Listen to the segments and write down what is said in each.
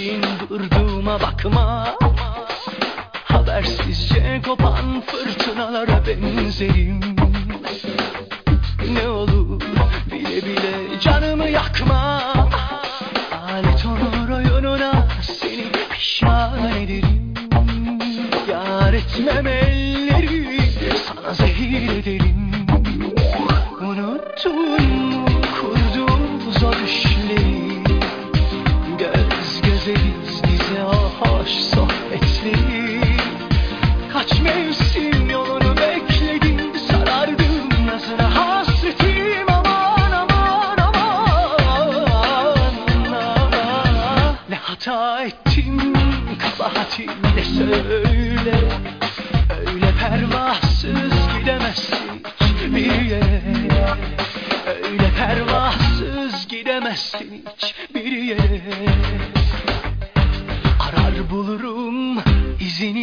sakin durduğuma bakma. Habersizce kopan fırtınalara benzerim Ne olur bile bile canımı yakma. Alet olur oyununa seni pişman ederim. Yar etmem elleri sana zehir ederim. Unuttun hata ettim kabahatim de söyle. Öyle pervasız gidemezsin bir yere. Öyle pervasız gidemezsin hiçbir yere. Arar bulurum izini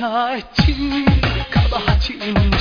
saçın kabahatin